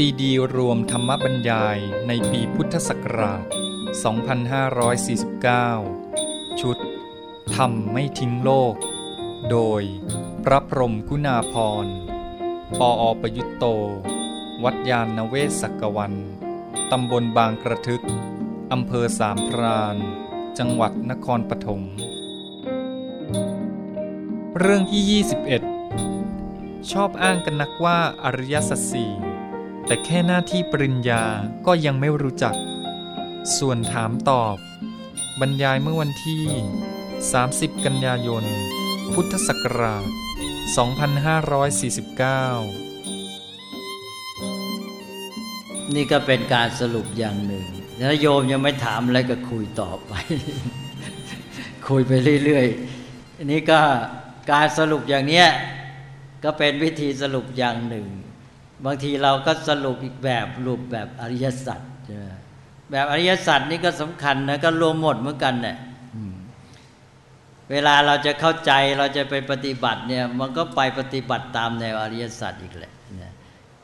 ซีดีรวมธรรมบรรยายในปีพุทธศักราช 2549 ชุดธรรมไม่ทิ้งโลก โดยพระพรหมกุณาพร ปออประยุตโต วัดยานเวศกกวัน ตำบลบางกระทึก อำเภอสามพราน จังหวัดนครปฐม เรื่องที่ 21 ชอบอ้างกันนักว่าอริยสัจสี่ แต่แค่หน้าที่ปริญญาก็ยังไม่รู้จัก ส่วนถามตอบ บรรยายเมื่อวันที่ 30 กันยายน พุทธศักราช 2549 นี่ก็เป็นการสรุปอย่างหนึ่งถ้าโยมยังไม่ถามอะไรก็คุยต่อไป คุยไปเรื่อยๆอันนี้ก็การสรุปอย่างเนี้ยก็เป็นวิธีสรุปอย่างหนึ่ง บางทีเราก็สรุปอีกแบบรูปแบบอริยสัจใช่ไหมแบบอริยสัจนี่ก็สำคัญนะก็รวมหมดเหมือนกันเนี่ยเวลาเราจะเข้าใจเราจะไปปฏิบัติเนี่ย มันก็ไปปฏิบัติตามแนวอริยสัจอีกแหละ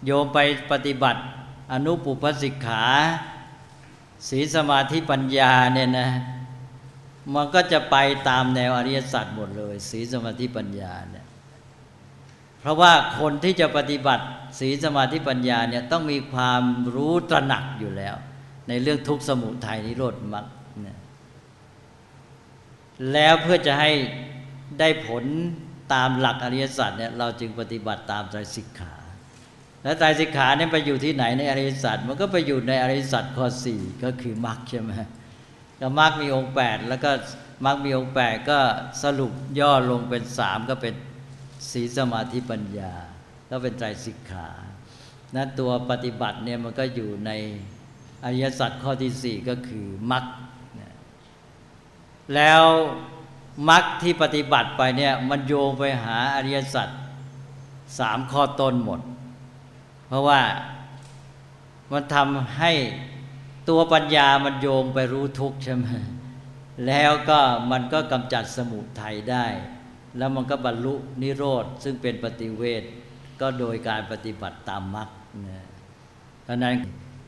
โยมไปปฏิบัติ อนุปุพสิกขาศีสมาธิปัญญาเนี่ยนะ มันก็จะไปตามแนวอริยสัจหมดเลยศีสมาธิปัญญาเนี่ย เพราะว่าคนที่จะปฏิบัติ ศีลสมาธิปัญญาเนี่ยต้องมีความรู้ตระหนักอยู่แล้ว ในเรื่องทุกข์สมุทัยนิโรธมรรคเนี่ยแล้วเพื่อจะให้ได้ผลตามหลักอริยสัจเนี่ยเราจึงปฏิบัติตามไตรสิกขา แล้วไตรสิกขาเนี่ยไปอยู่ที่ไหนในอริยสัจมันก็ไปอยู่ในอริยสัจข้อสี่ก็คือมรรคใช่ไหมก็มรรคมีองค์แปดแล้วก็มรรคมีองค์แปดก็สรุปย่อลงเป็นสามก็เป็นศีลสมาธิปัญญา ก็เป็นไตรสิกขานั้นตัวปฏิบัติเนี่ยมันก็อยู่ในอริยสัจข้อที่สี่ก็คือมรรคแล้วมรรคที่ปฏิบัติไปเนี่ยมันโยงไปหาอริยสัจสามข้อต้นหมด เพราะว่ามันทำให้ตัวปัญญามันโยงไปรู้ทุกข์ใช่ไหมแล้วก็มันก็กำจัดสมุทัยได้ แล้วมันก็บรรลุนิโรธซึ่งเป็นปฏิเวท ก็โดยการปฏิบัติตามมรรคนะเพราะนั้น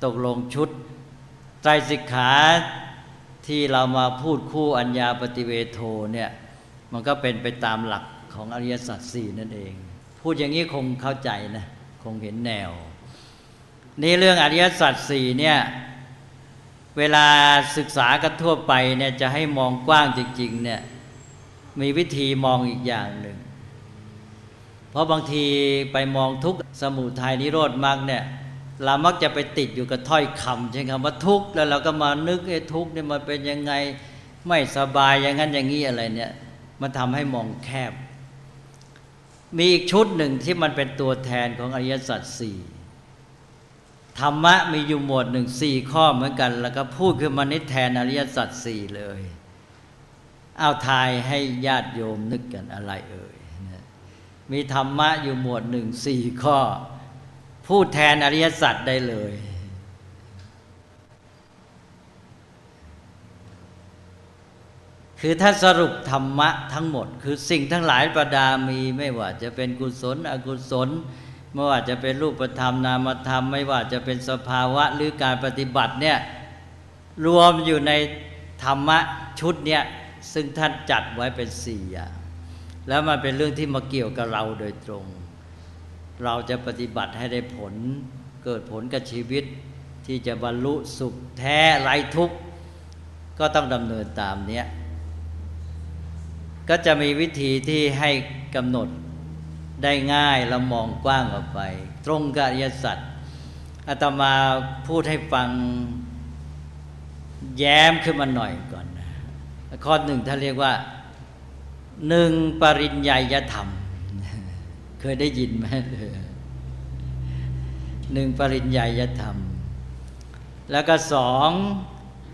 ตกลงชุดไตรสิกขาที่เรามาพูดคู่อัญญาปฏิเวโทเนี่ยมันก็เป็นไปตามหลักของอริยสัจสี่นั่นเอง พูดอย่างนี้คงเข้าใจนะคงเห็นแนว นี่เรื่องอริยสัจสี่เนี่ยเวลาศึกษากันทั่วไปเนี่ยจะให้มองกว้างจริงๆเนี่ยมีวิธีมองอีกอย่างหนึ่ง เพราะบางทีไปมองทุกสมุทัยนิโรธมรรคเนี่ยเรามักจะไปติดอยู่กับถ้อยคำใช่คำว่าทุกข์แล้วเราก็มานึกไอ้ทุกข์เนี่ยมันเป็นยังไงไม่สบายอย่างนั้นอย่างนี้อะไรเนี่ยมันทำให้มองแคบ มีอีกชุดหนึ่งที่มันเป็นตัวแทนของอริยสัจสี่ธรรมะมีอยู่หมวดหนึ่งสี่ข้อเหมือนกัน แล้วก็พูดขึ้นมานิแทนอริยสัจสี่เลย เอาทายให้ญาติโยมนึกกันอะไรเอ่ย มีธรรมะอยู่หมวดหนึ่งสี่ข้อ พูดแทนอริยสัจได้เลย คือถ้าสรุปธรรมะทั้งหมด คือสิ่งทั้งหลายประดามีไม่ว่าจะเป็นกุศล อกุศล ไม่ว่าจะเป็นรูปธรรมนามธรรม ไม่ว่าจะเป็นสภาวะหรือการปฏิบัติเนี่ยรวมอยู่ในธรรมะชุดเนี่ยซึ่งท่านจัดไว้เป็นสี่อย่าง แล้วมันเป็นเรื่องที่มาเกี่ยวกับเราโดยตรง เราจะปฏิบัติให้ได้ผล เกิดผลกับชีวิต ที่จะบรรลุสุขแท้ไร้ทุกข์ก็ต้องดำเนินตามเนี้ยก็จะมีวิธีที่ให้กำหนดได้ง่ายและมองกว้างออกไป ตรงกับอริยสัจอาตมาพูดให้ฟังแย้มขึ้นมาหน่อยก่อนข้อหนึ่งท่านเรียกว่า หนึ่งปริญญายธรรม เคยได้ยินไหมหนึ่งปริญญายธรรม แล้วก็สอง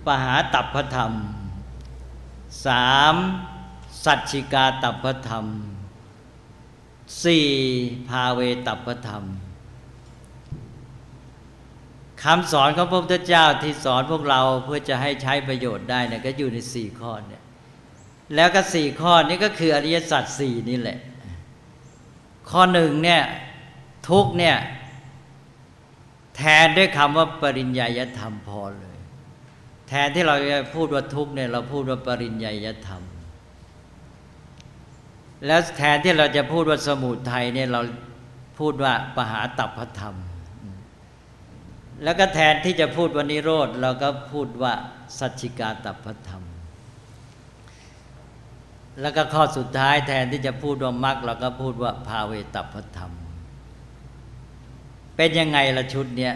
ปหาตัพพธรรมสามสัจฉิกาตัพพธรรมสี่ภาเวตัพธรรมคำสอนของพระพุทธเจ้าที่สอนพวกเราเพื่อจะให้ใช้ประโยชน์ได้เนี่ยก็อยู่ในสี่ข้อเนี่ย แล้วก็สี่ข้อนี้ก็คืออริยสัจสี่นี่แหละ ข้อหนึ่งเนี่ยทุกเนี่ยแทนด้วยคำว่าปริญญายธรรมพอเลย แทนที่เราจะพูดว่าทุกเนี่ยเราพูดว่าปริญญายธรรม แล้วแทนที่เราจะพูดว่าสมุทัยเนี่ยเราพูดว่าปหาตัพธรรม แล้วก็แทนที่จะพูดว่านิโรธเราก็พูดว่าสัจจิกาตัพธรรม แล้วก็ข้อสุดท้ายแทนที่จะพูดว่ามรรคเราก็พูดว่าภาเวตัพธรรม เป็นยังไงละชุดเนี้ย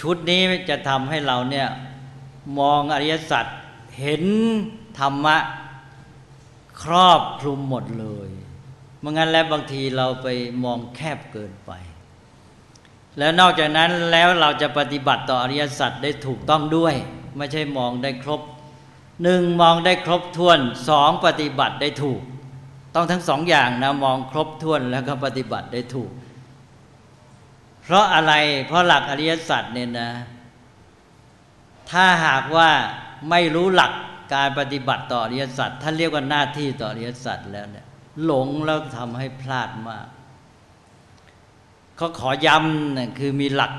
ชุดนี้จะทำให้เราเนี่ยมองอริยสัจเห็นธรรมะครอบคลุมหมดเลยเมื่องั้นแล้วบางทีเราไปมองแคบเกินไป แล้วนอกจากนั้นแล้วเราจะปฏิบัติต่ออริยสัจได้ถูกต้องด้วย ไม่ใช่มองได้ครบ หนึ่งมองได้ครบถ้วนสองปฏิบัติได้ถูก ต้องทั้งสองอย่างนะมองครบถ้วนแล้วก็ปฏิบัติได้ถูก เพราะอะไรเพราะหลักอริยสัจเนี่ยนะ ถ้าหากว่าไม่รู้หลักการปฏิบัติต่ออริยสัจท่านเรียกว่าหน้าที่ต่ออริยสัจแล้วเนี่ยหลงแล้วทำให้พลาดมากเขาขอย้ำนะคือมีหลัก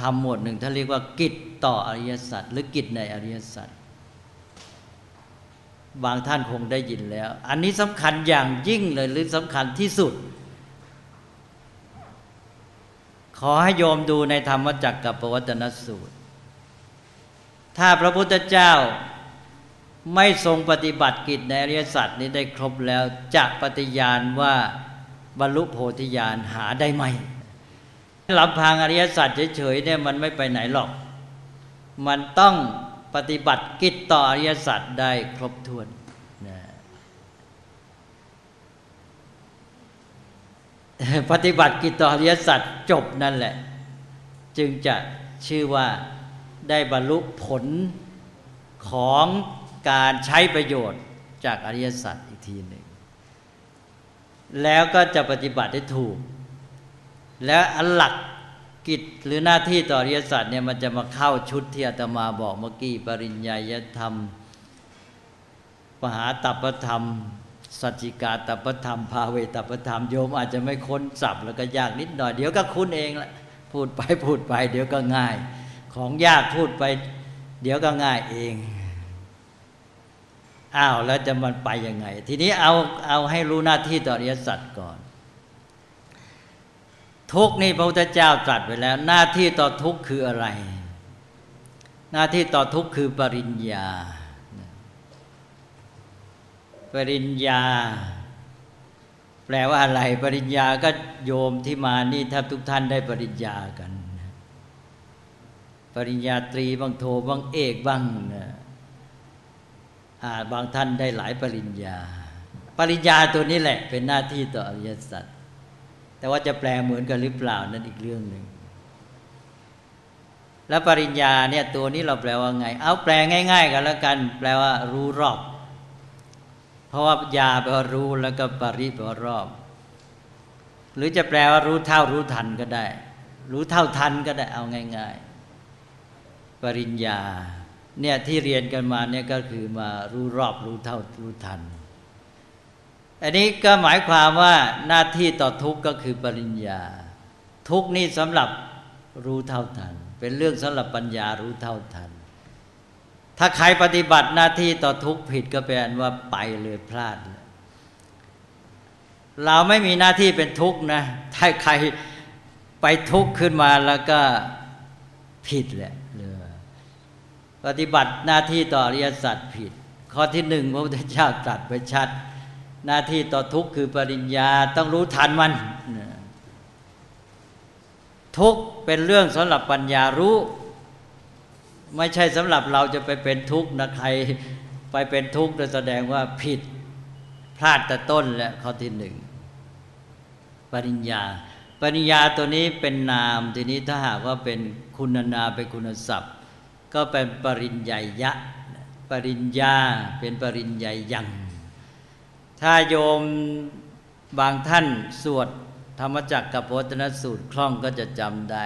ทำหมวดหนึ่งท่านเรียกว่ากิจต่ออริยสัจหรือกิจในอริยสัจ บางท่านคงได้ยินแล้ว อันนี้สำคัญอย่างยิ่งเลยหรือสำคัญที่สุด ขอให้โยมดูในธรรมจักรกับปวัตนสูตร ถ้าพระพุทธเจ้าไม่ทรงปฏิบัติกิจในอริยสัจนี้ได้ครบแล้วจะปฏิญาณว่าบรรลุโพธิญาณหาได้ไหมลำพังอริยสัจเฉยๆเนี่ยมันไม่ไปไหนหรอก มันต้อง ปฏิบัติกิจต่ออริยสัจได้ครบถ้วนนะปฏิบัติกิจต่ออริยสัจจบนั่นแหละ จึงจะชื่อว่าได้บรรลุผลของการใช้ประโยชน์จากอริยสัจอีกทีหนึ่ง แล้วก็จะปฏิบัติได้ถูก แล้วอันหลัก กิจหรือหน้าที่ต่ออริยสัจเนี่ยมันจะมาเข้าชุดที่อาตมาบอกเมื่อกี้ปริญญายธรรมปหาตัปธรรม สัจจิกาตัปธรรม ภาเวตัปธรรมโยมอาจจะไม่ค้นสับแล้วก็ยากนิดหน่อย เดี๋ยวก็คุ้นเองละพูดไปพูดไป เดี๋ยวก็ง่าย ของยากพูดไป เดี๋ยวก็ง่ายเองอ้าวแล้วจะมันไปยังไง ทีนี้เอาเอาให้รู้หน้าที่ต่ออริยสัจก่อน ทุกนี่พระพุทธเจ้าตรัสไว้แล้ว หน้าที่ต่อทุกคืออะไร หน้าที่ต่อทุกคือปริญญา ปริญญา แปลว่าอะไร ปริญญาก็โยมที่มานี่แทบทุกท่านได้ปริญญากัน ปริญญาตรีบางโทบางเอกบ้างนะอาบางท่านได้หลายปริญญา ปริญญาตัวนี้แหละ เป็นหน้าที่ต่ออริยสัจ แต่ว่าจะแปลเหมือนกันหรือเปล่านั่นอีกเรื่องหนึ่งแล้วปริญญาเนี่ยตัวนี้เราแปลว่าไง เอาแปลง่าย ๆ กันแล้วกัน แปลว่ารู้รอบ เพราะว่ายาแปลว่ารู้แล้วก็ปริแปลว่ารอบ หรือจะแปลว่ารู้เท่ารู้ทันก็ได้ รู้เท่าทันก็ได้เอาง่าย ๆ ปริญญาเนี่ยที่เรียนกันมาเนี่ยก็คือมารู้รอบรู้เท่ารู้ทัน อันนี้ก็หมายความว่าหน้าที่ต่อทุกข์ก็คือปริญญา ทุกข์นี่สำหรับรู้เท่าทัน เป็นเรื่องสำหรับปัญญารู้เท่าทัน ถ้าใครปฏิบัติหน้าที่ต่อทุกข์ผิดก็แปลว่าไปเลยพลาด เราไม่มีหน้าที่เป็นทุกข์นะถ้าใครไปทุกข์ขึ้นมาแล้วก็ผิดแหละปฏิบัติหน้าที่ต่ออริยสัจผิด ข้อที่หนึ่งพระพุทธเจ้าตรัสไปชัด หน้าที่ต่อทุกข์คือปริญญาต้องรู้ทันมัน ทุกข์เป็นเรื่องสำหรับปัญญารู้ ไม่ใช่สำหรับเราจะไปเป็นทุกข์นะใครไปเป็นทุกข์จะแสดงว่าผิดพลาดแต่ต้นและข้อที่หนึ่งปริญญา ปริญญาตัวนี้เป็นนามทีนี้ถ้าหากว่าเป็นคุณนาเป็นคุณศัพท์ ก็เป็นปริญญายะ ปริญญาเป็นปริญญายัง ถ้าโยมบางท่านสวดธรรมจักรกับพจนสูตรคล่องก็จะจำได้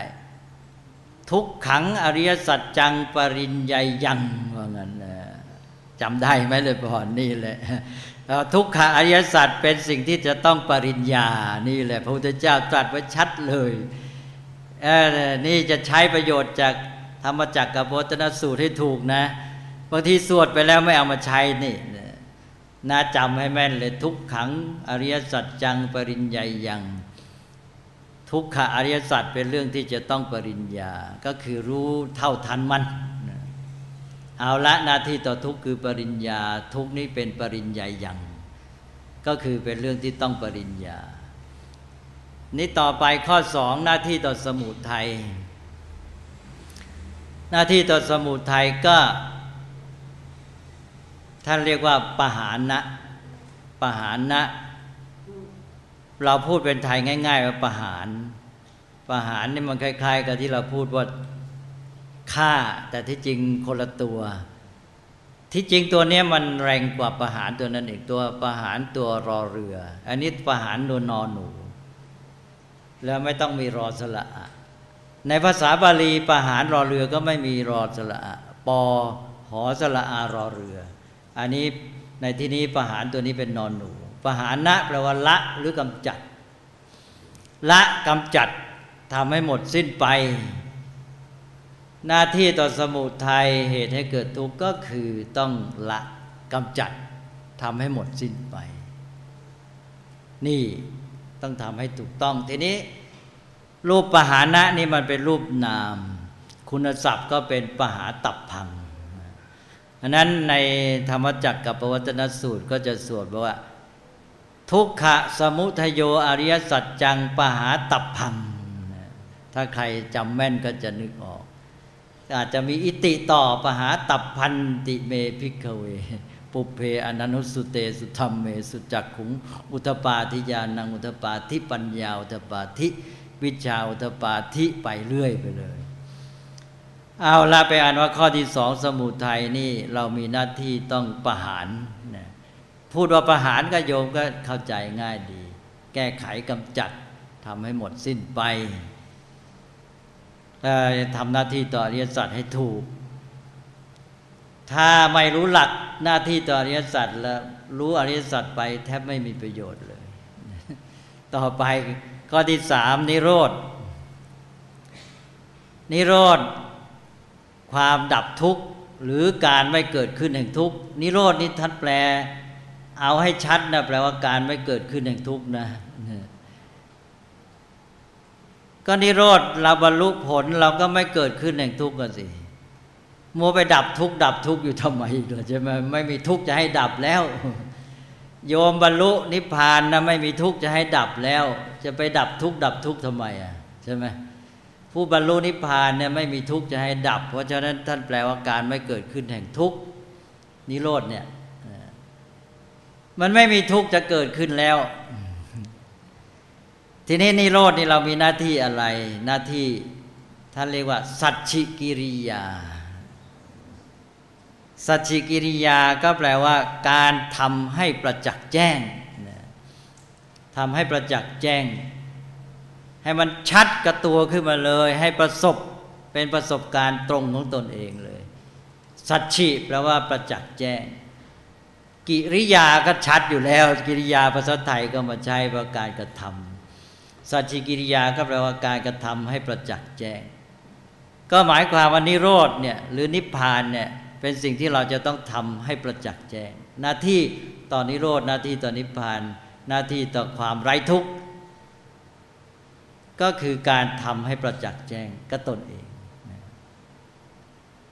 ทุกขังอริยสัจจังปริญญายังว่างั้นจำได้ไหมเลยพอนนี่แหละทุกขังอริยสัจเป็นสิ่งที่จะต้องปริญญานี่แหละ พระพุทธเจ้าตรัสไว้ชัดเลยเออนี่จะใช้ประโยชน์จากธรรมจักรกับโบตนสูตรให้ถูกนะบางทีสวดไปแล้วไม่เอามาใช้นี่ น่าจำให้แม่นเลยทุกขังอริยสัจจังปริญญายัง ทุกขะอริยสัจเป็นเรื่องที่จะต้องปริญญา ก็คือรู้เท่าทันมัน เอาละหน้าที่ต่อทุกคือปริญญา ทุกนี้เป็นปริญญายัง ก็คือเป็นเรื่องที่ต้องปริญญา นี่ต่อไปข้อสองหน้าที่ต่อสมุทัยหน้าที่ต่อสมุทัยก็ ท่านเรียกว่าปหานะปหานะ เราพูดเป็นไทยง่าย ๆ ว่าปหารปหารนี่มันคล้าย ๆ กับที่เราพูดว่าฆ่า แต่ที่จริงคนละตัว ที่จริงตัวนี้มันแรงกว่าประหารตัวนั้นอีกตัวประหารตัวรอเรือ อันนี้ประหารตัวนอหนู แล้วไม่ต้องมีรอสละในภาษาบาลีประหารรอเรือก็ไม่มีรอสละอะปอหอสละอารอเรือ อันนี้ในที่นี้ประหารตัวนี้เป็นนอนหนูประหารณะแปลว่าละหรือกำจัด ละกำจัดทำให้หมดสิ้นไป หน้าที่ต่อสมุทัยเหตุให้เกิดทุกข์ก็คือต้องละกำจัดทำให้หมดสิ้นไป นี่ต้องทำให้ถูกต้องทีนี้ รูปปหานะนี่มันเป็นรูปนาม คุณศัพท์ก็เป็นปหาตับพัง อันนั้นในธรรมจักรกับปวัตนสูตรก็จะสวดบอกว่า ทุกขะสมุทโยอริยสัจจังปหาตับพัง ถ้าใครจำแม่นก็จะนึกออก อาจจะมีอิติต่อปหาตับพันติเมพิกเว ปุเพอนันุสุเตสุธรรมเมสุจักขุง อุทปาทิยานังอุทปาทิปัญญาอุทปาทิวิชาอุทปาทิไปเรื่อยไปเลย เอาละไปอ่านว่าข้อที่สองสมุทัยนี่เรามีหน้าที่ต้องประหารนะพูดว่าประหารก็โยมก็เข้าใจง่ายดี แก้ไขกำจัดทำให้หมดสิ้นไปทำหน้าที่ต่ออริยสัจให้ถูก ถ้าไม่รู้หลักหน้าที่ต่ออริยสัจแล้วรู้อริยสัจไปแทบไม่มีประโยชน์เลย ต่อไปข้อที่สามนิโรธนิโรธ ความดับทุกข์หรือการไม่เกิดขึ้นแห่งทุกข์นิโรธนี่ท่านแปล เอาให้ชัดนะแปลว่าการไม่เกิดขึ้นแห่งทุกข์นะก็นิโรธเราบรรลุผลเราก็ไม่เกิดขึ้นแห่งทุกข์กันสิมัวไปดับทุกข์ดับทุกข์อยู่ทำไมเลยใช่ไหมไม่มีทุกข์จะให้ดับแล้ว โยมบรรลุนิพพานนะไม่มีทุกข์จะให้ดับแล้ว จะไปดับทุกข์ดับทุกข์ทำไมอะใช่ไหม ผู้บรรลุนิพพานเนี่ยไม่มีทุกข์จะให้ดับ เพราะฉะนั้นท่านแปลว่าการไม่เกิดขึ้นแห่งทุกข์นิโรธเนี่ยมันไม่มีทุกข์จะเกิดขึ้นแล้ว ทีนี้นิโรธนี่เรามีหน้าที่อะไร หน้าที่ท่านเรียกว่า สัจฉิกิริยา สัจฉิกิริยาก็แปลว่า การทำให้ประจักษ์แจ้งทำให้ประจักษ์แจ้ง ให้มันชัดกับตัวขึ้นมาเลย ให้ประสบเป็นประสบการณ์ตรงของตนเองเลย สัจฉิแปลว่าประจักษ์แจ้ง กิริยาก็ชัดอยู่แล้ว กิริยาภาษาไทยก็มาใช้ประการกระทำสัจจิกิริยาก็แปลว่าการกระทำให้ประจักษ์แจ้ง ก็หมายความว่านิโรธเนี่ยหรือนิพพานเนี่ยเป็นสิ่งที่เราจะต้องทำให้ประจักษ์แจ้ง หน้าที่ต่อนนิโรธหน้าที่ต่อนิพพาน หน้าที่ต่อความไร้ทุกข์ ก็คือการทำให้ประจักษ์แจ้งก็ตนเอง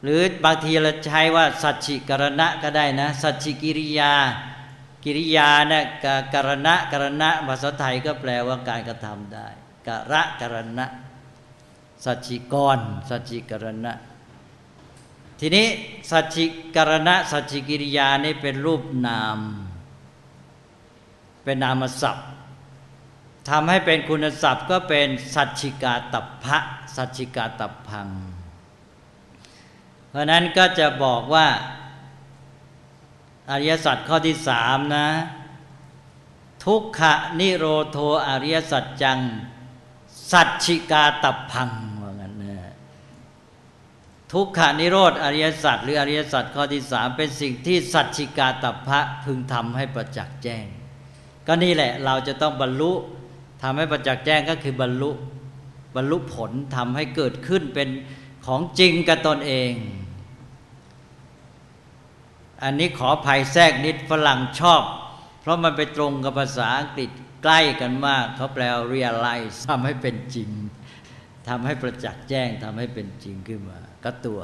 หรือบางทีเราใช้ว่า สัจฉิกรณะก็ได้นะ สัจฉิกิริยา กิริยาเนี่ยกรณะกรณะภาษาไทยก็แปลว่าการกระทำได้กระกรณะ สัจจิกร สัจจิกรณะ ทีนี้สัจจิกรณะ สัจจิกิริยานี่เป็นรูปนาม เป็นนามศัพท์ ทำให้เป็นคุณศัพท์ก็เป็นสัจจิกาตัพพะสัจจิกาตัพพัง เพราะนั้นก็จะบอกว่าอริยสัจข้อที่สามนะ ทุกขะนิโรโทอริยสัจจัง สัจฉิกาตับพังว่างั้นนะทุกขานิโรธอริยสัจหรืออริยสัจข้อที่สามเป็นสิ่งที่สัจฉิกาตับพะพึงทำให้ประจักษ์แจ้ง ก็นี่แหละเราจะต้องบรรลุ ทำให้ประจักษ์แจ้งก็คือบรรลุบรรลุผลทำให้เกิดขึ้นเป็นของจริงกับตนเอง อันนี้ขอภัยแทรกนิดฝรั่งชอบ เพราะมันไปตรงกับภาษาอังกฤษใกล้กันมาก เขาแปลว่า realize ทำให้เป็นจริงทำให้ประจักษ์แจ้งทำให้เป็นจริงขึ้นมา ก็ตัว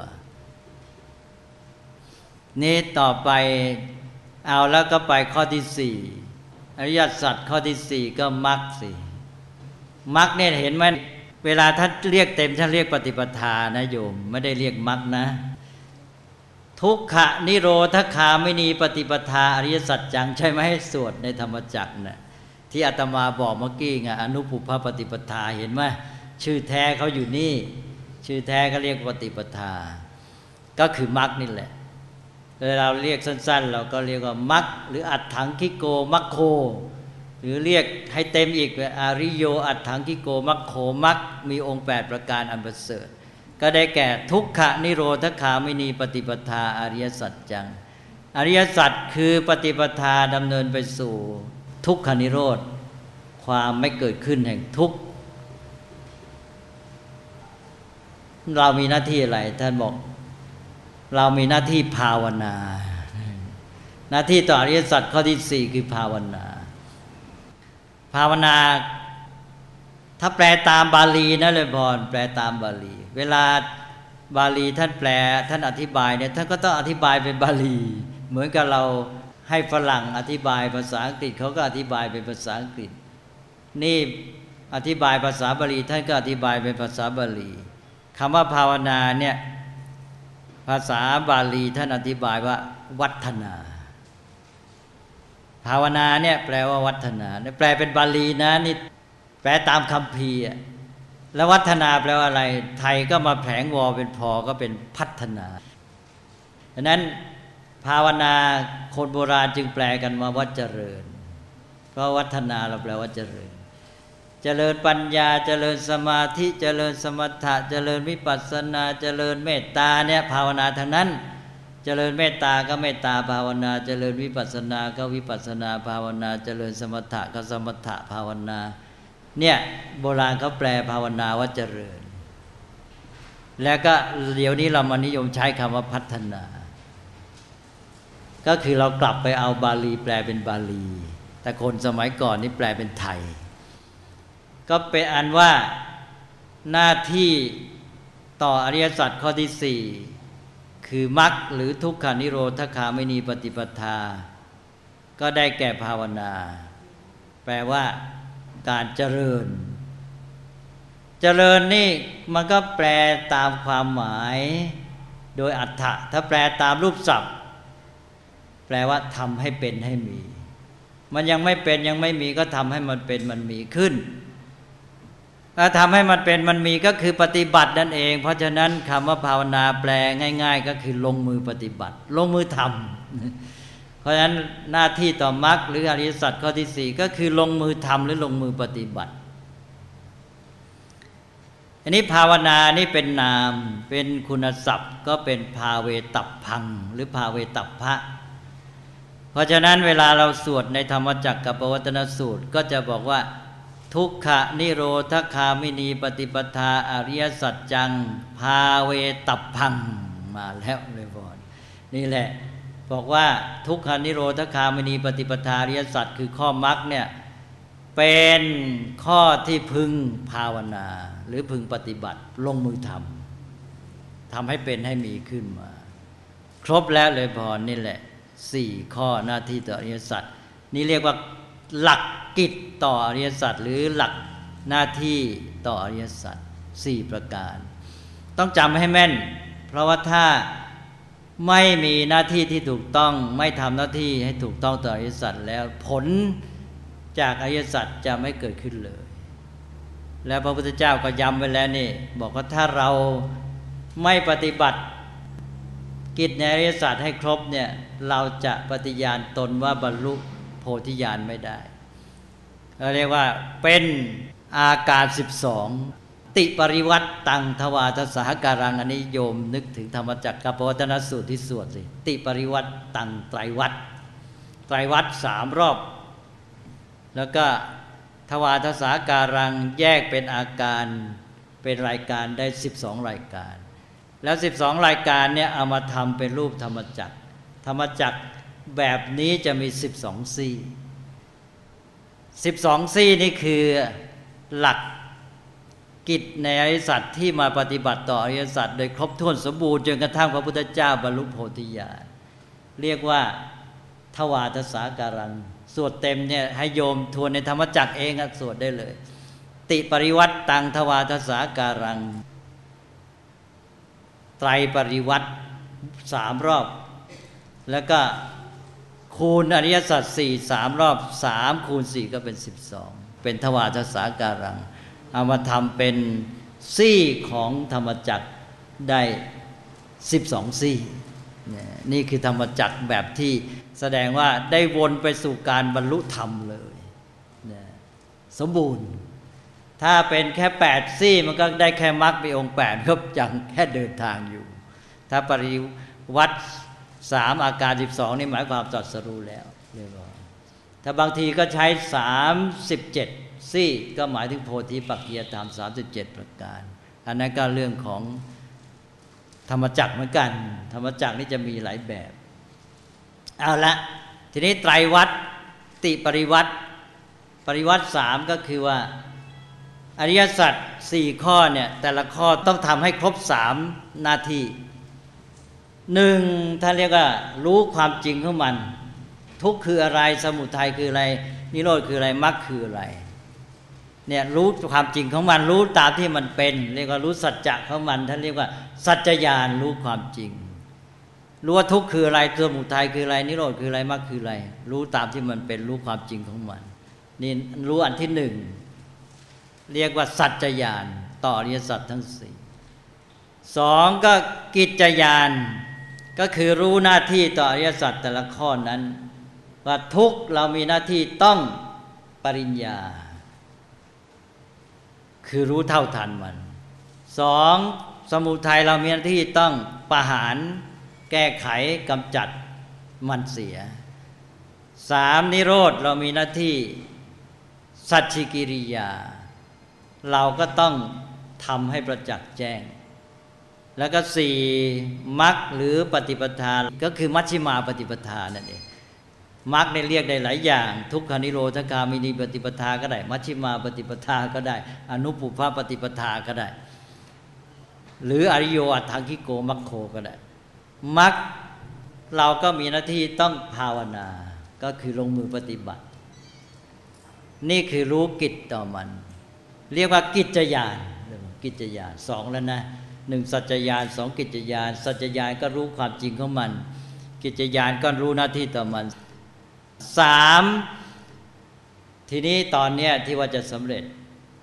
นี่ต่อไปเอาแล้วก็ไปข้อที่สี่อริยสัจข้อที่สี่ก็มรรคสี่ มรรคเนี่ยเห็นไหมเวลาท่านเรียกเต็มท่านเรียกปฏิปทานะโยม ไม่ได้เรียกมรรคนะ ทุกขะนิโรธคาไม่นีปฏิปทาอริยสัจจัง ใช่ไหมให้สวดในธรรมจักรนะ่ะที่อาตมาบอกเมื่อกี้ไงอนุปุพพปฏิปทาเห็นไหมชื่อแท้เขาอยู่นี่ ชื่อแท้ก็เรียกปฏิปทา ก็คือมรรคนี่แหละเราเรียกสั้น ๆ เราก็เรียกว่ามักหรืออัดถังคิโกมัคโค หรือเรียกให้เต็มอีกอาริโยอัดถังคิโกมัคโคมักมีองค์ 8 ประการอันประเสริฐก็ได้แก่ทุกขะนิโรธคามินีปฏิปทาอริยสัจจัง อริยสัจคือปฏิปทาดำเนินไปสู่ทุกขนิโรธ ความไม่เกิดขึ้นแห่งทุกข์เรามีหน้าที่อะไรท่านบอก เรามีหน้าที่ภาวนา หน้าที่ต่ออริยสัจข้อที่สี่คือภาวนา ภาวนา ถ้าแปลตามบาลีนะเลยพรแปลตามบาลี เวลาบาลีท่านแปลท่านอธิบายเนี่ยท่านก็ต้องอธิบายเป็นบาลี เหมือนกับเราให้ฝรั่งอธิบายภาษาอังกฤษเขาก็อธิบายเป็นภาษาอังกฤษ นี่อธิบายภาษาบาลีท่านก็อธิบายเป็นภาษาบาลีคำว่าภาวนาเนี่ยภาษาบาลีท่านอธิบายว่าวัฒนา ภาวนาเนี่ยแปลว่าวัฒนาแปลเป็นบาลีนะนี่แปลตามคำพีแล้ววัฒนาแปลว่าอะไร ไทยก็มาแผลงวอเป็นพอก็เป็นพัฒนาดังนั้นภาวนาคนโบราณจึงแปลกันมาว่าเจริญ เพราะวัฒนาเราแปลว่าเจริญ เจริญปัญญาเจริญสมาธิเจริญสมถะเจริญวิปัสสนาเจริญเมตตาเนี่ยภาวนาทั้งนั้น เจริญเมตตาก็เมตตาภาวนา เจริญวิปัสสนาก็วิปัสสนาภาวนา เจริญสมถะก็สมถะภาวนา เนี่ยโบราณเขาแปลภาวนาว่าเจริญ แล้วก็เดี๋ยวนี้เรามานิยมใช้คำว่าพัฒนา ก็คือเรากลับไปเอาบาลีแปลเป็นบาลี แต่คนสมัยก่อนนี่แปลเป็นไทย ก็เป็นอันว่าหน้าที่ต่ออริยสัจข้อที่สี่ คือมรรคหรือทุกขานิโรธคาไม่นีปฏิปทา ก็ได้แก่ภาวนา แปลว่าการเจริญ เจริญนี่มันก็แปลตามความหมาย โดยอัฏฐะถ้าแปลตามรูปศัพท์ แปลว่าทำให้เป็นให้มี มันยังไม่เป็นยังไม่มีก็ทำให้มันเป็นมันมีขึ้น ถ้าทำให้มันเป็นมันมีก็คือปฏิบัตินั่นเอง เพราะฉะนั้นคำว่าภาวนาแปลง่าย ๆ ก็คือลงมือปฏิบัติ ลงมือทำเพราะฉะนั้นหน้าที่ต่อมรรคหรืออริยสัจข้อที่สี่ก็คือลงมือทำหรือลงมือปฏิบัติ อันนี้ภาวนานี่เป็นนามเป็นคุณศัพท์ ก็เป็นภาเวตับพัง หรือภาเวตับพระเพราะฉะนั้นเวลาเราสวดในธรรมจักรกับปวัตนสูตรก็จะบอกว่า ทุกขะนิโรธคามินีปฏิปทาอริยสัจจังภาเวตับพังมาแล้วเลยบอนนี่แหละ บอกว่าทุกขานิโรธคามินีปฏิปทาอริยสัจคือข้อมรรคเนี่ยเป็นข้อที่พึงภาวนา หรือพึงปฏิบัติลงมือทำทำให้เป็นให้มีขึ้นมา ครบแล้วเลยพรนี่แหละสี่ข้อหน้าที่ต่ออริยสัจนี่เรียกว่า หลักกิจต่ออริยสัจหรือหลักหน้าที่ต่ออริยสัจสี่ประการ ต้องจำให้แม่น เพราะว่าถ้าไม่มีหน้าที่ที่ถูกต้องไม่ทำหน้าที่ให้ถูกต้องต่ออริยสัจแล้วผลจากอริยสัจจะไม่เกิดขึ้นเลย แล้วพระพุทธเจ้าก็ย้ำไว้แล้วนี่ บอกว่าถ้าเราไม่ปฏิบัติ กิจในอริยสัจให้ครบเนี่ยเราจะปฏิญาณตนว่าบรรลุ โพธิญาณไม่ได้เราเรียกว่าเป็นอาการสิบสองติปริวัตตังทวาทสหการังอันนี้โยมนึกถึงธรรมจักรกับปวัตนสูตรที่สวดสิติปริวัตตังไตรวัตไตรวัตสามรอบ แล้วก็ทวาทสาการังแยกเป็นอาการเป็นรายการได้ 12 รายการ แล้ว 12 รายการเนี่ยเอามาทำเป็นรูปธรรมจักรธรรมจักร แบบนี้จะมี12ซี่12ซี่นี่คือหลักกิจในอริยสัจที่มาปฏิบัติต่ออริยสัจโดยครบถ้วนสมบูรณ์จนกระทั่งพระพุทธเจ้าบรรลุโพธิญาณเรียกว่าทวารทสาการัง สวดเต็มเนี่ยให้โยมทวนในธรรมจักรเองสวดได้เลย ติปริวัตตังทวารทสาการัง ไตรปริวัติสามรอบ แล้วก็ คูณอริยสัจสี่สามรอบสามคูณสี่ก็เป็นสิบสองเป็นทวารทสาการัง เอามาทำเป็นซี่ของธรรมจักรได้สิบสองซี่นี่ นี่คือธรรมจักรแบบที่แสดงว่าได้วนไปสู่การบรรลุธรรมเลย สมบูรณ์ ถ้าเป็นแค่แปดซี่มันก็ได้แค่มรรคมีองค์แปดก็ยังแค่เดินทางอยู่ ถ้าปริวัติ สามอาการสิบสองนี่หมายความตรัสรู้แล้วเรียบร้อยถ้าบางทีก็ใช้สามสิบเจ็ดซี่ก็หมายถึงโพธิปักเกียธรรมสามสิบเจ็ดประการ อันนั้นก็เรื่องของธรรมจักรเหมือนกัน ธรรมจักรนี่จะมีหลายแบบ เอาละทีนี้ไตรวัตติปริวัติปริวัติสามก็คือว่าอริยสัจสี่ข้อเนี่ยแต่ละข้อต้องทำให้ครบสามนาที หนึ่งท่านเรียกว่ารู้ความจริงของมัน ทุกข์คืออะไรสมุทัยคืออะไร นิโรธคืออะไรมรรคคืออะไรเนี่ยรู้ความจริงของมันรู้ตามที่มันเป็น เรียกว่ารู้สัจจะของมันท่านเรียกว่า สัจจญาณรู้ความจริง รู้ว่าทุกข์คืออะไรสมุทัยคืออะไร นิโรธคืออะไรมรรคคืออะไร รู้ตามที่มันเป็นรู้ความจริงของมัน นี่รู้อันที่หนึ่งเรียกว่าสัจจญาณต่ออริยสัจทั้งสี่สองก็กิจญาณ ก็คือรู้หน้าที่ต่ออริยสัจแต่ละข้อนั้น ว่าทุกเรามีหน้าที่ต้องปริญญา คือรู้เท่าทันมันสองสมุทัยเรามีหน้าที่ต้องประหารแก้ไขกำจัดมันเสียสามนิโรธเรามีหน้าที่สัจฉิกิริยา เราก็ต้องทำให้ประจักษ์แจ้ง แล้วก็สี่มรรคหรือปฏิปทาก็คือมัชฌิมาปฏิปทานั่นเองมรรคเนี่ยเรียกได้หลายอย่าง ทุกขานิโรธคามินีปฏิปทาก็ได้ มัชฌิมาปฏิปทาก็ได้ อนุปุพพปฏิปทาก็ได้ หรืออริโยอัตถังคิโกมัคโคก็ได้มรรคเราก็มีหน้าที่ต้องภาวนาก็คือลงมือปฏิบัติ นี่คือรู้กิจต่อมัน เรียกว่ากิจญาณกิจญาณสองแล้วนะ หนึ่งสัจจญาณสองกิจญาณสัจจญาณก็รู้ความจริงของมัน กิจญาณก็รู้หน้าที่ต่อมันสามทีนี้ตอนเนี้ยที่ว่าจะสำเร็จ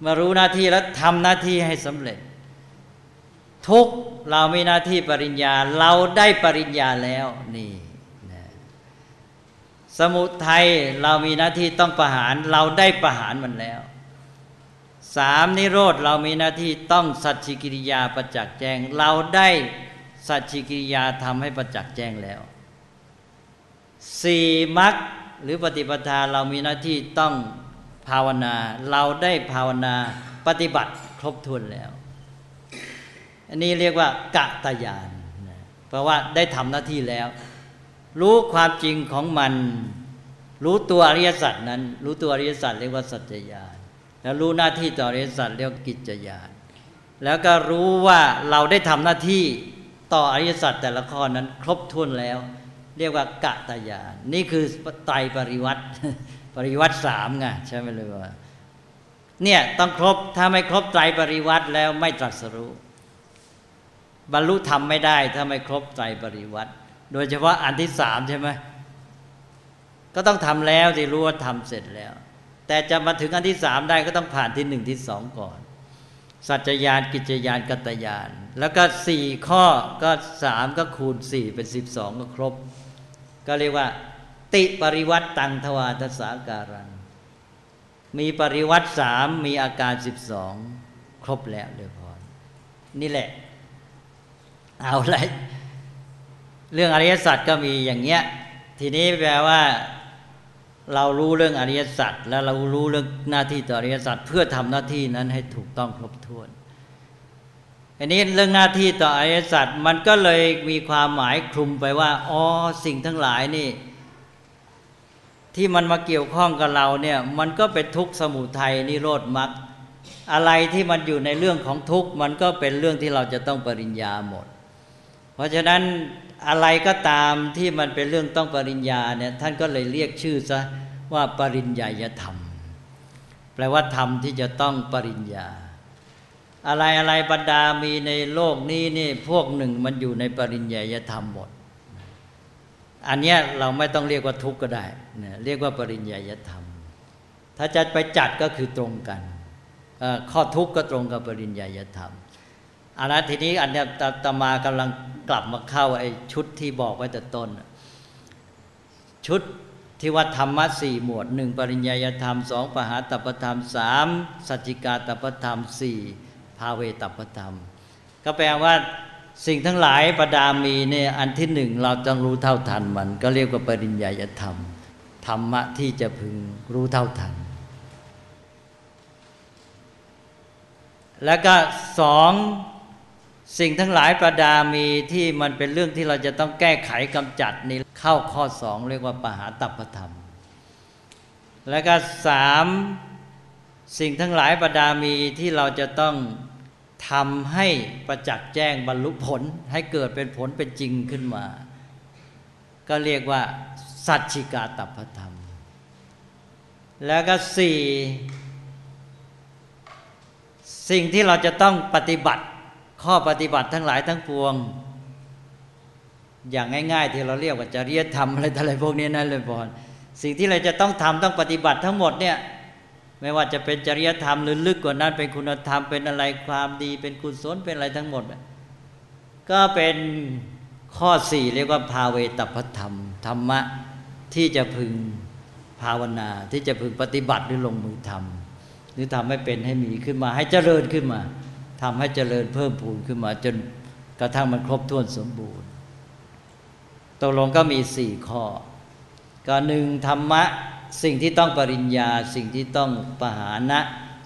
มารู้หน้าที่แล้วทำหน้าที่ให้สำเร็จ ทุกเรามีหน้าที่ปริญญา เราได้ปริญญาแล้วนี่นะสมุทัยเรามีหน้าที่ต้องประหาร เราได้ประหารมันแล้ว สามนิโรธเรามีหน้าที่ต้องสัจฉิกิริยาประจักษ์แจ้ง เราได้สัจฉิกิริยาทำให้ประจักษ์แจ้งแล้วสี่มรรคหรือปฏิปทาเรามีหน้าที่ต้องภาวนา เราได้ภาวนาปฏิบัติครบถ้วนแล้ว อันนี้เรียกว่ากะตายานเพราะว่าได้ทำหน้าที่แล้ว รู้ความจริงของมัน รู้ตัวอริยสัจนั้น รู้ตัวอริยสัจเรียกว่าสัจจญาณ แล้วรู้หน้าที่ต่ออริยสัจเรียกกิจญาณแล้วก็รู้ว่าเราได้ทำหน้าที่ต่ออริยสัจแต่ละข้อนั้นครบถ้วนแล้ว เรียกว่ากะตายานนี่คือไตรปริวัติปริวัติสามไงใช่ไหมเลยว่าเนี่ยต้องครบถ้าไม่ครบไตรปริวัติแล้วไม่ตรัสรู้บรรลุธรรมไม่ได้ถ้าไม่ครบไตรปริวัติ โดยเฉพาะอันที่สามใช่ไหมก็ต้องทำแล้วที่รู้ว่าทำเสร็จแล้ว แต่จะมาถึงอันที่สามได้ก็ต้องผ่านที่หนึ่งที่สองก่อน สัจจญาณกิจญาณกัตญาณแล้วก็สี่ข้อก็สามก็คูณสี่เป็นสิบสองก็ครบ ก็เรียกว่า ติปริวัติตังทวารทสาการังมีปริวัติสามมีอาการสิบสองครบแล้วเลยพอนี่แหละ เอาอะไรเรื่องอริยสัจก็มีอย่างเงี้ย ทีนี้แปลว่า เรารู้เรื่องอริยสัจแล้วเรารู้เรื่องหน้าที่ต่ออริยสัจเพื่อทำหน้าที่นั้นให้ถูกต้องครบถ้วน อันนี้เรื่องหน้าที่ต่ออริยสัจมันก็เลยมีความหมายคลุมไปว่าอ๋อสิ่งทั้งหลายนี่ ที่มันมาเกี่ยวข้องกับเราเนี่ยมันก็เป็นทุกข์สมุทัยนิโรธมรรคอะไรที่มันอยู่ในเรื่องของทุกข์มันก็เป็นเรื่องที่เราจะต้องปริญญาหมด เพราะฉะนั้น อะไรก็ตามที่มันเป็นเรื่องต้องปริญญาเนี่ยท่านก็เลยเรียกชื่อซะว่าปริญญายธรรม แปลว่าธรรมที่จะต้องปริญญา อะไรอะไรบรรดามีในโลกนี้นี่พวกหนึ่งมันอยู่ในปริญญายธรรมหมด อันเนี้ยเราไม่ต้องเรียกว่าทุกข์ก็ได้นะเรียกว่าปริญญายธรรม ถ้าจะไปจัดก็คือตรงกัน ข้อทุกข์ก็ตรงกับปริญญายธรรมอันนั้นทีนี้อันเนี้ยตมากำลัง กลับมาเข้าไอ้ชุดที่บอกไว้แต่ต้น ชุดที่ว่าธรรมะสี่หมวดหนึ่งปริญญาธรรมสองปหาตัปธรรมสามสัจจิกาตัปธรรมสี่ภาเวตัปธรรม ก็แปลว่าสิ่งทั้งหลายประดามีเนี่ยอันที่หนึ่งเราต้องรู้เท่าทันมัน ก็เรียกว่าปริญญาธรรม ธรรมะที่จะพึงรู้เท่าทัน แล้วก็สอง สิ่งทั้งหลายประดามีที่มันเป็นเรื่องที่เราจะต้องแก้ไขกำจัดนี่เข้าข้อสองเรียกว่าปหาตัปธรรม แล้วก็สามสิ่งทั้งหลายประดามีที่เราจะต้องทำให้ประจักษ์แจ้งบรรลุผลให้เกิดเป็นผลเป็นจริงขึ้นมา ก็เรียกว่า สัจฉิกาตัปธรรม แล้วก็สี่สิ่งที่เราจะต้องปฏิบัติ ข้อปฏิบัติทั้งหลายทั้งปวง อย่างง่าย ๆ ที่เราเรียกว่าจริยธรรมอะไรต่อะไรพวกนี้นั่นเลยพอนสิ่งที่เราจะต้องทำต้องปฏิบัติทั้งหมดเนี่ยไม่ว่าจะเป็นจริยธรรมหรือลึกกว่านั้น เป็นคุณธรรมเป็นอะไรความดี เป็นกุศลเป็นอะไรทั้งหมด ก็เป็นข้อสี่เรียกว่าภาเวตพธรรม ธรรมะที่จะพึงภาวนาที่จะพึงปฏิบัติหรือลงมือทำหรือทำให้เป็นให้มีขึ้นมาให้เจริญขึ้นมา ทำให้เจริญเพิ่มพูนขึ้นมาจนกระทั่งมันครบถ้วนสมบูรณ์ตกลงก็มีสี่ข้อ ก็หนึ่งธรรมะ สิ่งที่ต้องปริญญา สิ่งที่ต้องปหานะ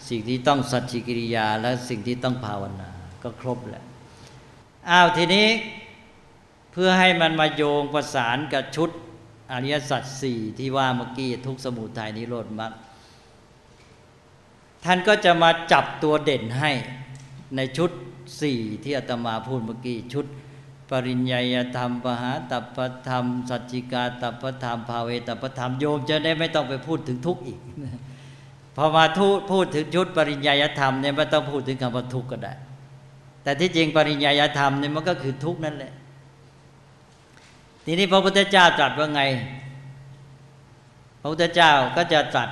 สิ่งที่ต้องสัจจิกิริยา และสิ่งที่ต้องภาวนา ก็ครบแหละอ้าวทีนี้เพื่อให้มันมาโยงประสานกับชุดอริยสัจสี่ที่ว่าเมื่อกี้ทุกสมุทัยนิโรธมรรคท่านก็จะมาจับตัวเด่นให้ ในชุดสี่ที่อาตมาพูดเมื่อกี้ชุด ปริญญาธรรมปหาตัปธรรม สัจจิกาตัปธรรมภาเวตัปธรรมโยมจะได้ไม่ต้องไปพูดถึงทุกข์อีกพอมาทูพูดถึงชุดปริญญาธรรมเนี่ยไม่ต้องพูดถึงคำว่าทุกข์ก็ได้ แต่ที่จริงปริญญาธรรมเนี่ยมันก็คือทุกข์นั่นแหละ ทีนี้พระพุทธเจ้าตรัสว่าไง พระพุทธเจ้าก็จะตรัส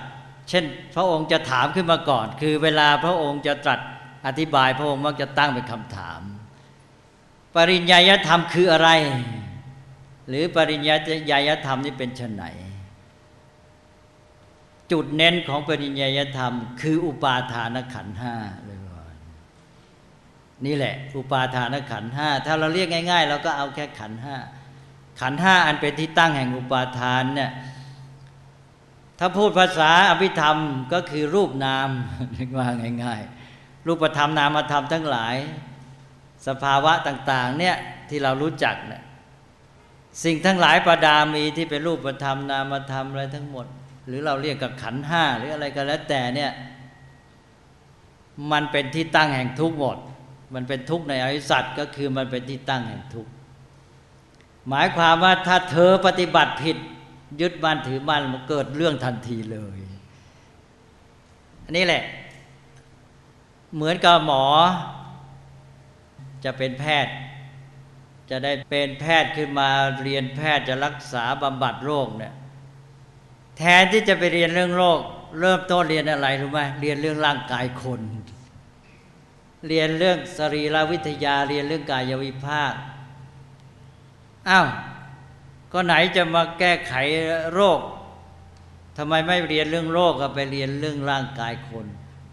เช่น พระองค์จะถามขึ้นมาก่อน คือเวลาพระองค์จะตรัส อธิบายพระองค์มักจะตั้งเป็นคำถาม ปริญญาธรรมคืออะไร หรือปริญญาธรรมนี่เป็นชนไหน จุดเน้นของปริญญาธรรม คืออุปาทานขันห้าเลยว่านี่แหละ อุปาทานขันห้าถ้าเราเรียกง่าย ๆ เราก็เอาแค่ขันห้าขันห้าอันเป็นที่ตั้งแห่งอุปาทานเนี่ยถ้าพูดภาษาอภิธรรมก็คือรูปนามเรียกว่าง่าย ๆ รูปธรรมนามธรรมทั้งหลาย สภาวะต่างๆเนี่ยที่เรารู้จักเนี่ยสิ่งทั้งหลายประดามีที่เป็นรูปธรรมนามธรรมอะไรทั้งหมด หรือเราเรียกกับขันห้าหรืออะไรก็แล้วแต่เนี่ยมันเป็นที่ตั้งแห่งทุกข์หมด มันเป็นทุกข์ในอริสัตก็คือมันเป็นที่ตั้งแห่งทุกข์หมายความว่าถ้าเธอปฏิบัติผิด ยึดบ้านถือบ้านมันเกิดเรื่องทันทีเลยอันนี้แหละ เหมือนกับหมอ จะเป็นแพทย์ จะได้เป็นแพทย์ขึ้นมาเรียนแพทย์จะรักษาบำบัดโรคเนี่ยแทนที่จะไปเรียนเรื่องโรค เริ่มต้นเรียนอะไรรู้ไหมเรียนเรื่องร่างกายคน เรียนเรื่องสรีรวิทยาเรียนเรื่องกายวิภาคอ้าวก็ไหนจะมาแก้ไขโรคทำไมไม่เรียนเรื่องโรคก็ไปเรียนเรื่องร่างกายคน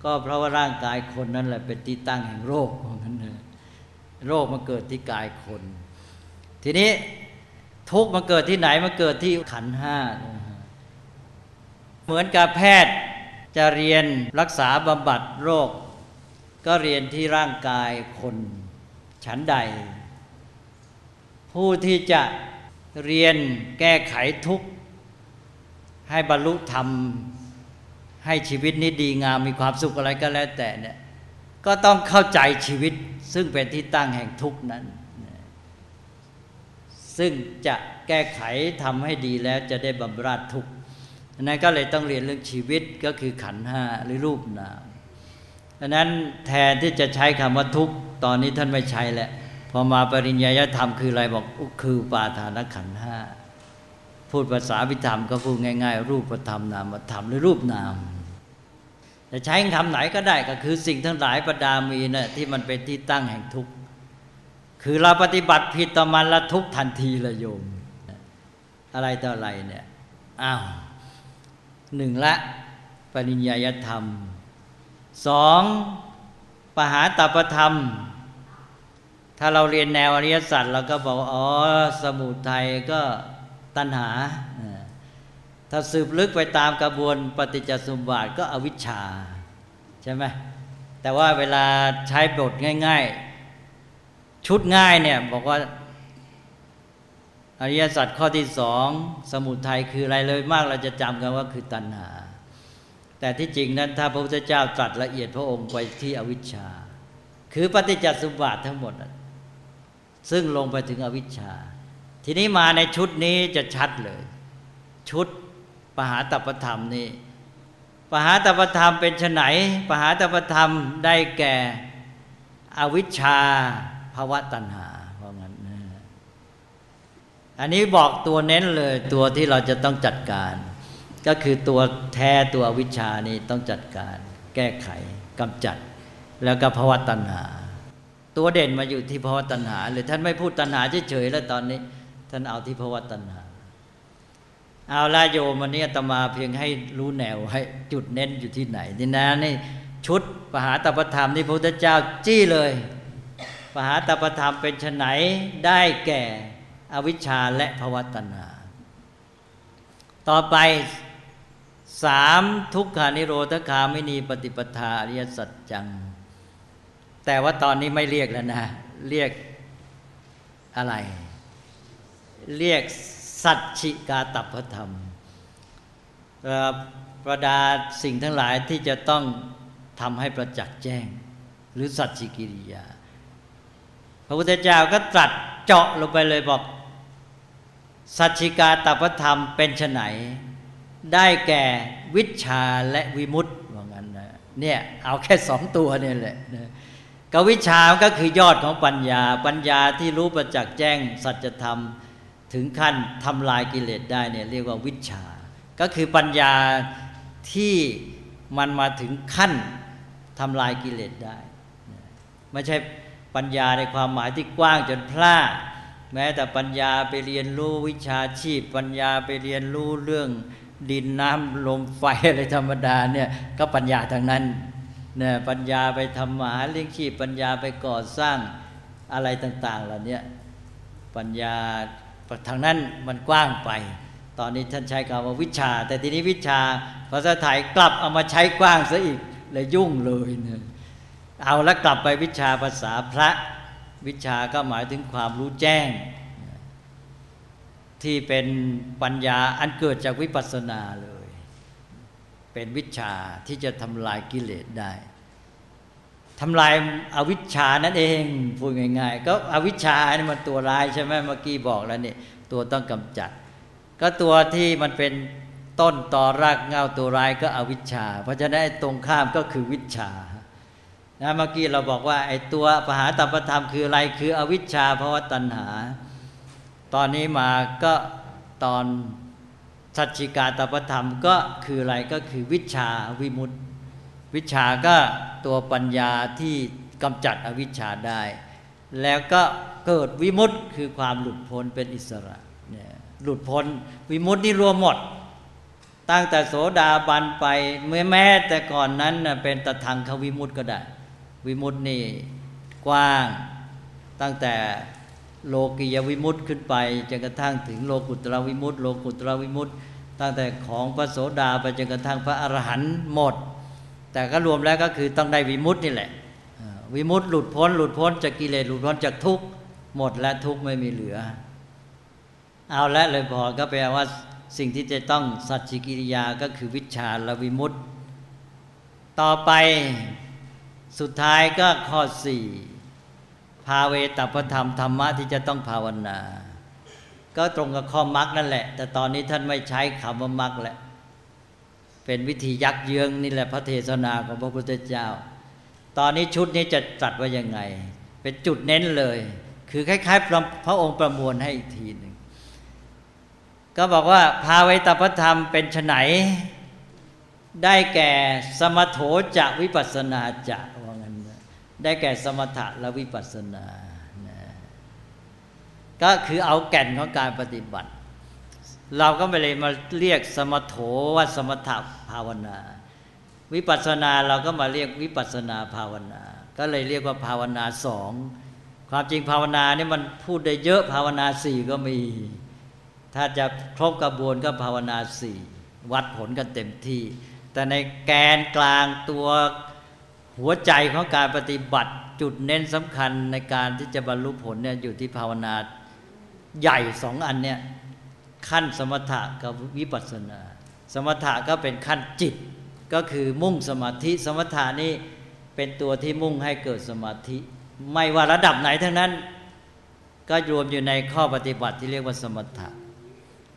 ก็เพราะว่าร่างกายคนนั่นแหละเป็นที่ตั้งแห่งโรคของนั้นเลยโรคมันเกิดที่กายคน ทีนี้ทุกมันเกิดที่ไหนมันเกิดที่ขันห้า เหมือนกับแพทย์จะเรียนรักษาบำบัดโรค ก็เรียนที่ร่างกายคนฉันใด ผู้ที่จะเรียนแก้ไขทุกข์ให้บรรลุธรรม ให้ชีวิตนี้ดีงามมีความสุขอะไรก็แล้วแต่เนี่ยก็ต้องเข้าใจชีวิตซึ่งเป็นที่ตั้งแห่งทุกข์นั้น ซึ่งจะแก้ไขทำให้ดีแล้วจะได้บำราดทุกข์นั้นก็เลยต้องเรียนเรื่องชีวิตก็คือขันห้าหรือรูปนามดังนั้นแทนที่จะใช้คำว่าทุกข์ตอนนี้ท่านไม่ใช้แล้วพอมาปริญญาธรรมคืออะไรบอกคือปาทานขันห้าพูดภาษาวิธรรมก็พูดง่าย ๆ รูปธรรมนามธรรมหรือรูปนาม จะใช้คำไหนก็ได้ก็คือสิ่งทั้งหลายประดามีนะ่ะที่มันเป็นที่ตั้งแห่งทุกข์คือเราปฏิบัติผิดต่อมันละทุกทันทีละโยม อะไรต่ออะไรเนี่ยอ้าวหนึ่งละปริญญาธรรมสองปหาตปธรรม ถ้าเราเรียนแนวอริยสัจเราก็บอกอ๋อสมุทัยก็ตัณหา ถ้าสืบลึกไปตามกระบวนปฏิจจสมบัติก็อวิชชาใช่ไหมแต่ว่าเวลาใช้บทง่าย ๆ ชุดง่ายเนี่ยบอกว่าอริยสัจข้อที่สองสมุทัยคืออะไรเลยมากเราจะจำกันว่าคือตัณหา แต่ที่จริงนั้นถ้าพระพุทธเจ้าตรัสละเอียดพระองค์ไปที่อวิชชา คือปฏิจจสมบัติทั้งหมด ซึ่งลงไปถึงอวิชชา ทีนี้มาในชุดนี้จะชัดเลย ชุด ปหาตปธรรมนี่ปหาตปธรรมเป็นไนปหาตปธรรมได้แก่อวิชชาภาวะตัณหาเพราะงั้นอันนี้บอกตัวเน้นเลยตัวที่เราจะต้องจัดการ ก็คือตัวแท้ตัววิชานี่ต้องจัดการ แก้ไขกำจัด แล้วก็ภาวะตัณหา ตัวเด่นมาอยู่ที่ภาวะตัณหาเลยท่านไม่พูดตัณหาเฉยๆแล้วตอนนี้ ท่านเอาที่ภาวะตัณหา เอาละโยมวันนี้อาตมาเพียงให้รู้แนวให้จุดเน้นอยู่ที่ไหนนี่นะนี่ชุดปหาตปธรรมที่พระพุทธเจ้าจี้เลยปหาตปธรรมเป็นไนได้แก่อวิชชาและภวตัณหาต่อไปสามทุกขานิโรธคาไม่นีปฏิปทาอริยสัจจัง แต่ว่าตอนนี้ไม่เรียกแล้วนะ เรียกอะไร เรียก สัจฉิกาตัพธรรมประดาสิ่งทั้งหลายที่จะต้องทำให้ประจักษ์แจ้ง หรือสัจฉิกิริยา พระพุทธเจ้าก็ตรัสเจาะลงไปเลยบอก สัจฉิกาตัพธรรมเป็นไนได้แก่วิชาและวิมุตติว่างั้นนะเนี่ยเอาแค่สองตัวเนี่ยแหละกวิชาก็คือยอดของปัญญา ปัญญาที่รู้ประจักษ์แจ้ง สัจธรรม ถึงขั้นทำลายกิเลสได้เนี่ยเรียกว่าวิชา ก็คือปัญญาที่มันมาถึงขั้นทำลายกิเลสได้ ไม่ใช่ปัญญาในความหมายที่กว้างจนพลาดแม้แต่ปัญญาไปเรียนรู้วิชาชีพ ปัญญาไปเรียนรู้เรื่องดินน้ำลมไฟอะไรธรรมดาเนี่ยก็ปัญญาทางนั้นเนี่ยปัญญาไปทำมาหาเลี้ยงชีพ ปัญญาไปก่อสร้างอะไรต่าง ๆ เหล่านี้ปัญญา ทางนั้นมันกว้างไป ตอนนี้ท่านใช้คำว่าวิชา แต่ทีนี้วิชาภาษาไทยกลับเอามาใช้กว้างซะอีกเลยยุ่งเลยเนี่ยเอาแล้วกลับไปวิชาภาษาพระวิชาก็หมายถึงความรู้แจ้ง ที่เป็นปัญญาอันเกิดจากวิปัสสนาเลย เป็นวิชาที่จะทำลายกิเลสได้ ทำลายอาวิชชานั่นเองพูดง่ายๆ ก็อวิชชานี่มันตัวร้ายใช่ไหมเมื่อกี้บอกแล้วเนี่ยตัวต้องกำจัด ก็ตัวที่มันเป็นต้นต่อรากเงาตัวร้ายก็อวิชชา เพราะฉะนั้นตรงข้ามก็คือวิชานะเมื่อกี้เราบอกว่าไอ้ตัวปหาตปธรรมคืออะไรคืออวิชชาเพราะว่าตัณหา ตอนนี้มาก็ตอนสัจจิกาตปธรรมก็คืออะไรก็คือวิชาวิมุตติ วิชาก็ตัวปัญญาที่กำจัดอวิชชาได้ แล้วก็เกิดวิมุตต์คือความหลุดพ้นเป็นอิสระเนี่ยหลุดพ้นวิมุตต์นี่รวมหมด ตั้งแต่โสดาบันไปเมื่อแม้แต่ก่อนนั้นเป็นตะทางควิมุตต์ก็ได้ วิมุตต์นี่กว้างตั้งแต่โลกียวิมุตต์ขึ้นไปจนกระทั่งถึงโลกุตระวิมุตต์โลกุตระวิมุตต์ตั้งแต่ของพระโสดาไปจนกระทั่งพระอรหันต์หมด แต่ก็รวมแล้วก็คือต้องได้วิมุตตินี่แหละวิมุตติหลุดพ้น หลุดพ้นจากกิเลสหลุดพ้นจากทุกข์หมดและทุกข์ไม่มีเหลือ เอาละเลยพอก็แปลว่าสิ่งที่จะต้องสัจจิกิริยาก็คือวิชาและวิมุตติต่อไปสุดท้ายก็ข้อสี่ภาเวตปธรรมธรรมะที่จะต้องภาวนา ก็ตรงกับข้อมรรคนั่นแหละ แต่ตอนนี้ท่านไม่ใช้คำว่ามรรคแล้ว เป็นวิธียักเยื้องนี่แหละพระเทศนาของพระพุทธเจ้า ตอนนี้ชุดนี้จะจัดว่ายังไง เป็นจุดเน้นเลย คือคล้ายๆพระพระองค์ประมวลให้อีกทีหนึ่งก็บอกว่าภาเวตปธรรมเป็นไฉนได้แก่สมโถจะวิปัสสนาจะว่างั้นได้แก่สมถะและวิปัสสนานะก็คือเอาแก่นของการปฏิบัติ เราก็ไม่เลยมาเรียกสมโถว่าสมถภาวนา วิปัสสนาเราก็มาเรียกวิปัสสนาภาวนา ก็เลยเรียกว่าภาวนาสองความจริงภาวนาเนี่ยมันพูดได้เยอะภาวนาสี่ก็มี ถ้าจะครบกระบวนก็ภาวนาสี่วัดผลกันเต็มที่ แต่ในแกนกลางตัวหัวใจของการปฏิบัติจุดเน้นสำคัญในการที่จะบรรลุผลเนี่ยอยู่ที่ภาวนาใหญ่สองอันเนี่ย ขั้นสมถะกับวิปัสสนา สมถะก็เป็นขั้นจิต ก็คือมุ่งสมาธิ สมถะนี่เป็นตัวที่มุ่งให้เกิดสมาธิ ไม่ว่าระดับไหนทั้งนั้น ก็รวมอยู่ในข้อปฏิบัติที่เรียกว่าสมถะ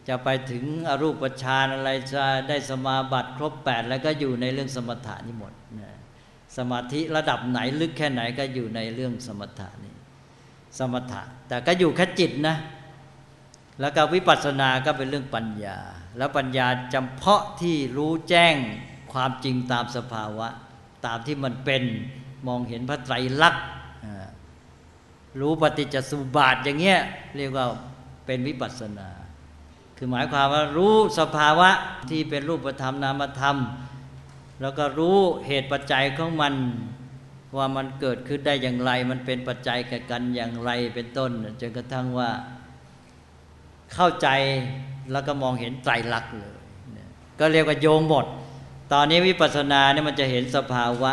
จะไปถึงอรูปฌานอะไรจะได้สมาบัติครบแปดแล้วก็อยู่ในเรื่องสมถะนี่หมดนะสมาธิระดับไหนลึกแค่ไหนก็อยู่ในเรื่องสมถะนี่สมถะ แต่ก็อยู่แค่จิตนะ แล้วก็วิปัสสนาก็เป็นเรื่องปัญญา แล้วปัญญาจำเพาะที่รู้แจ้งความจริงตามสภาวะ ตามที่มันเป็นมองเห็นพระไตรลักษณ์รู้ปฏิจจสุบาทอย่างเงี้ยเรียกว่าเป็นวิปัสสนา คือหมายความว่ารู้สภาวะที่เป็นรูปธรรมนามธรรม แล้วก็รู้เหตุปัจจัยของมันว่ามันเกิดขึ้นได้อย่างไร มันเป็นปัจจัยแก่กันอย่างไรเป็นต้นจนกระทั่งว่า เข้าใจแล้วก็มองเห็นไตรลักษณ์เลยก็เรียกว่าโยงหมด ตอนนี้วิปัสสนาเนี่ยมันจะเห็นสภาวะ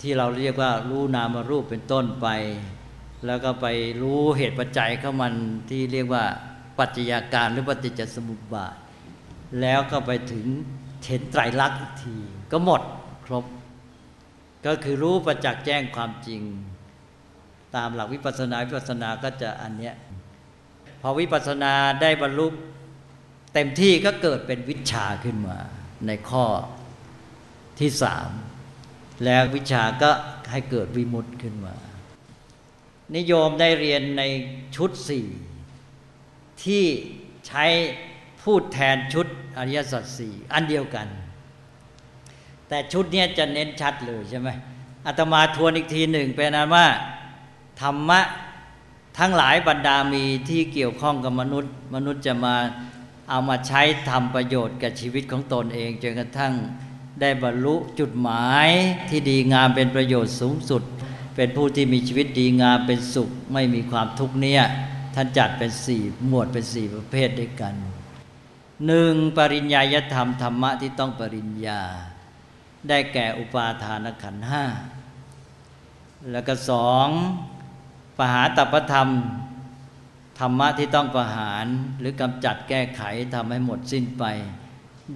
ที่เราเรียกว่ารู้นามรูปเป็นต้นไป แล้วก็ไปรู้เหตุปัจจัยเของมันที่เรียกว่าปัจจัยาการหรือปฏิจจสมุปบาท แล้วก็ไปถึงเห็นไตรลักษณ์อีกที ก็หมดครบ ก็คือรู้ประจักษ์แจ้งความจริง ตามหลักวิปัสสนาวิปัสสนาก็จะอันเนี้ย พอวิปัสสนาได้บรรลุเต็มที่ก็เกิดเป็นวิชาขึ้นมา ในข้อที่สามแล้ววิชาก็ให้เกิดวิมุตติขึ้นมา นิยมได้เรียนในชุดสี่ที่ใช้พูดแทนชุดอริยสัจสี่อันเดียวกัน แต่ชุดนี้จะเน้นชัดเลยใช่ไหมอาตมาทวนอีกทีหนึ่งเป็นนั้นว่า ธรรมะ ทั้งหลายบรรดามีที่เกี่ยวข้องกับมนุษย์ มนุษย์จะมาเอามาใช้ทำประโยชน์กับชีวิตของตนเองจนกระทั่งได้บรรลุจุดหมายที่ดีงามเป็นประโยชน์สูงสุด เป็นผู้ที่มีชีวิตดีงามเป็นสุข ไม่มีความทุกข์เนี่ยท่านจัดเป็นสี่หมวดเป็นสี่ประเภทด้วยกันหนึ่งปริญญายธรรมธรรมะที่ต้องปริญญา ได้แก่อุปาทานขันห้าแล้วก็สอง ปหาตัปธรรม ธรรมะที่ต้องประหารหรือกำจัดแก้ไขทำให้หมดสิ้นไป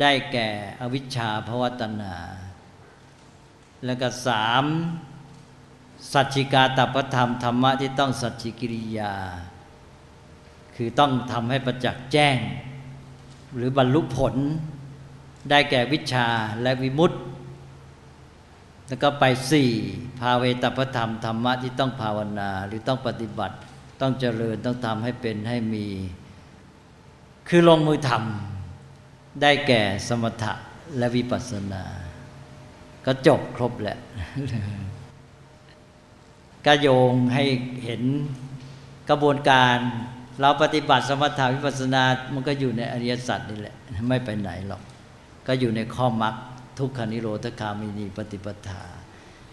ได้แก่อวิชชาภวตนา แล้วก็สามสัจจิกาตัปธรรม ธรรมะที่ต้องสัจจิกิริยา คือต้องทำให้ประจักษ์แจ้ง หรือบรรลุผล ได้แก่วิชาและวิมุตติ แล้วก็ไปสี่ภาเวตปธรรมธรรมะที่ต้องภาวนาหรือต้องปฏิบัติ ต้องเจริญต้องทำให้เป็นให้มี คือลงมือทำได้แก่สมถะและวิปัสสนา ก็จบครบแหละก็โยงให้เห็นกระบวนการเราปฏิบัติสมถะวิปัสสนา มันก็อยู่ในอริยสัจนี่แหละ ไม่ไปไหนหรอก ก็อยู่ในข้อมรรค ทุกขานิโรธคามินีปฏิปทา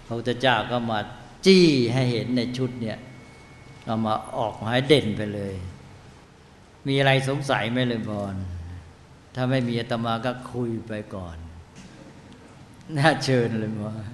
พระพุทธเจ้าก็มาจี้ให้เห็นในชุดเนี่ยเรามาออกมาให้เด่นไปเลย มีอะไรสงสัยไหมเลยบอลถ้าไม่มีอาตมาก็คุยไปก่อน น่าเชิญเลยบอล